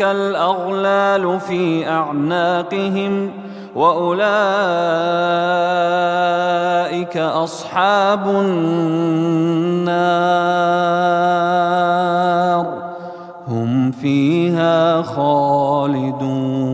الأغلال في أعناقهم وأولئك أصحاب النار. هم فيها خالدون.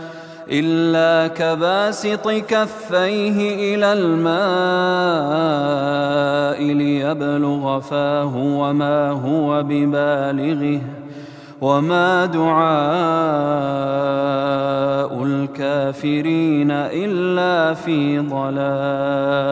إلا كباسط كفيه إلى الماء ليبلغ فاه وما هو ببالغه وما دعاء الكافرين إلا في ضلال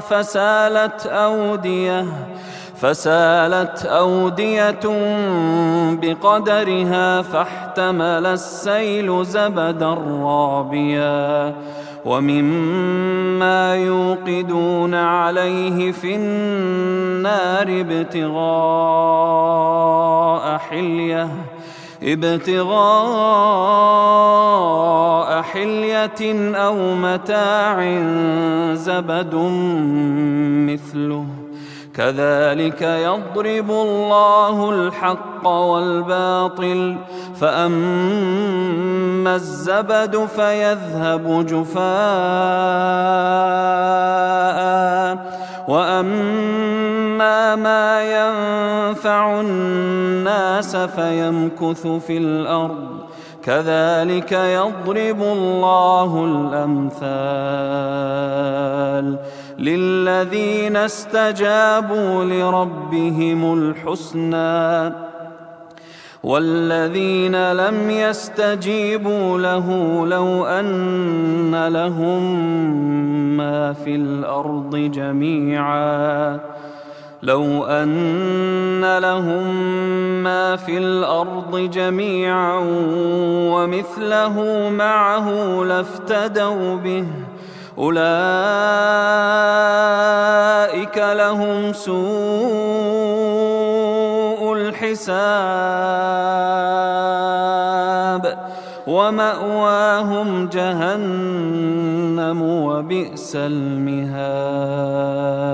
فسالت أودية فسالت أودية بقدرها فاحتمل السيل زبدا رابيا ومما يوقدون عليه في النار ابتغاء حليه. ابتغاء حلية أو متاع زبد مثله. كذلك يضرب الله الحق والباطل فأما الزبد فيذهب جفاء وأما ما ينفع الناس فيمكث في الأرض كذلك يضرب الله الأمثال للذين استجابوا لربهم الحسنى والذين لم يستجيبوا له لو أن لهم ما في الأرض جميعا لو أن لهم ما في الأرض جميعا ومثله معه لافتدوا به أولئك لهم سوء الحساب. ومأواهم جهنم وبئس المهاد.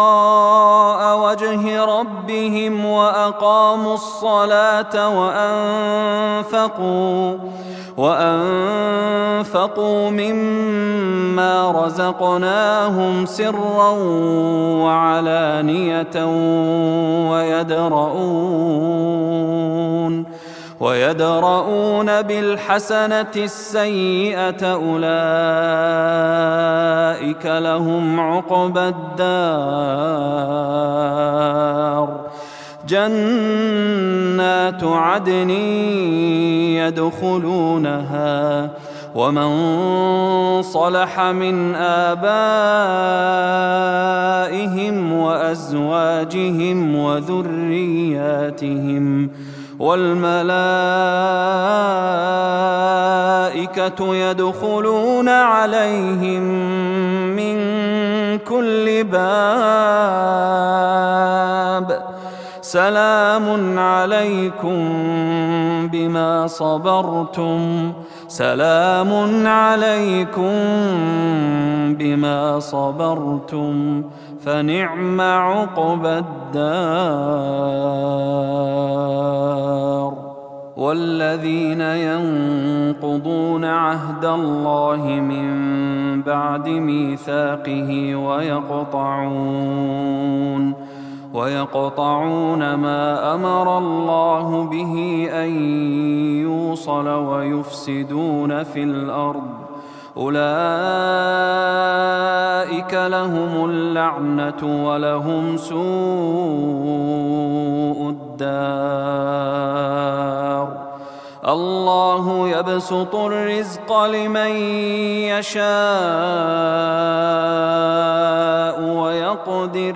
وجه ربهم وأقاموا الصلاة وأنفقوا وأنفقوا مما رزقناهم سرا وعلانية ويدرؤون ويدرؤون بالحسنة السيئة أولئك لهم عقبى الدار. جنات عدن يدخلونها ومن صلح من آبائهم وأزواجهم وذرياتهم والملائكة يدخلون عليهم من كل باب سلام عليكم بما صبرتم. سلام عليكم بما صبرتم. فنعم عقبى الدار. والذين ينقضون عهد الله من بعد ميثاقه ويقطعون. ويقطعون ما أمر الله به أن يوصل ويفسدون في الأرض. أولئك لهم اللعنة ولهم سوء الدار. الله يبسط الرزق لمن يشاء ويقدر.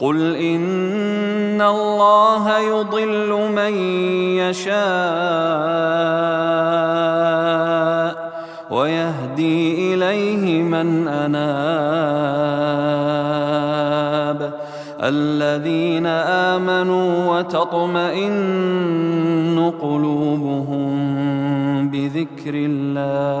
قل إن الله يضل من يشاء ويهدي إليه من أناب الذين آمنوا وتطمئن قلوبهم بذكر الله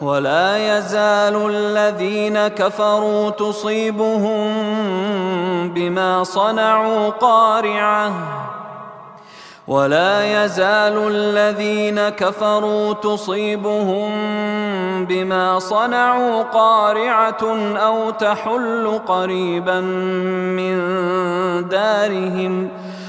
ولا يزال الذين كفروا تصيبهم بما صنعوا قارعة. ولا يزال الذين كفروا تصيبهم بما صنعوا قارعة أو تحل قريبا من دارهم.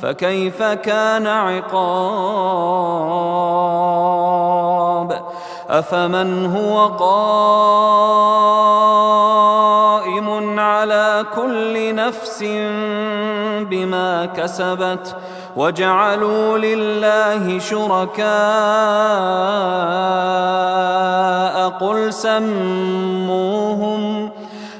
فكيف كان عقاب؟ أفمن هو قائم على كل نفس بما كسبت وجعلوا لله شركاء قل سموهم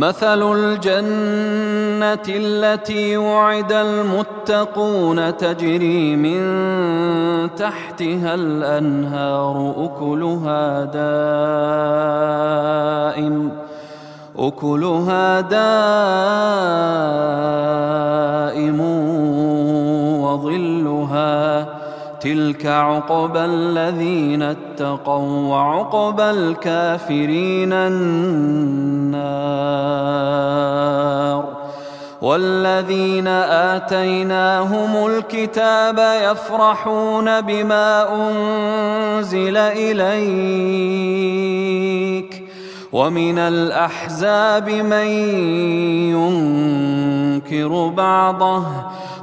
مثل الجنة التي وعد المتقون تجري من تحتها الأنهار أكلها دائم أكلها دائم وظلها تلك عقبى الذين اتقوا وعقبى الكافرين النار والذين آتيناهم الكتاب يفرحون بما أنزل إليك ومن الأحزاب من ينكر بعضه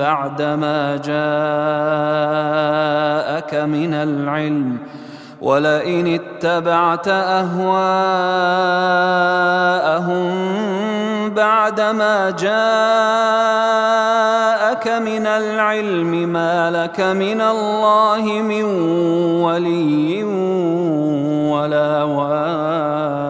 بعدما جاءك من العلم ولئن اتبعت أهواءهم بعدما جاءك من العلم ما لك من الله من ولي ولا واق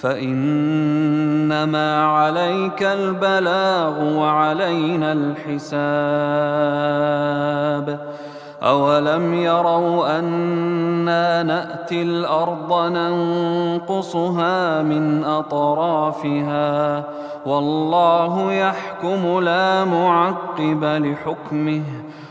فإنما عليك البلاغ وعلينا الحساب. أولم يروا أنا نأتي الأرض ننقصها من أطرافها؟ والله يحكم لا معقب لحكمه.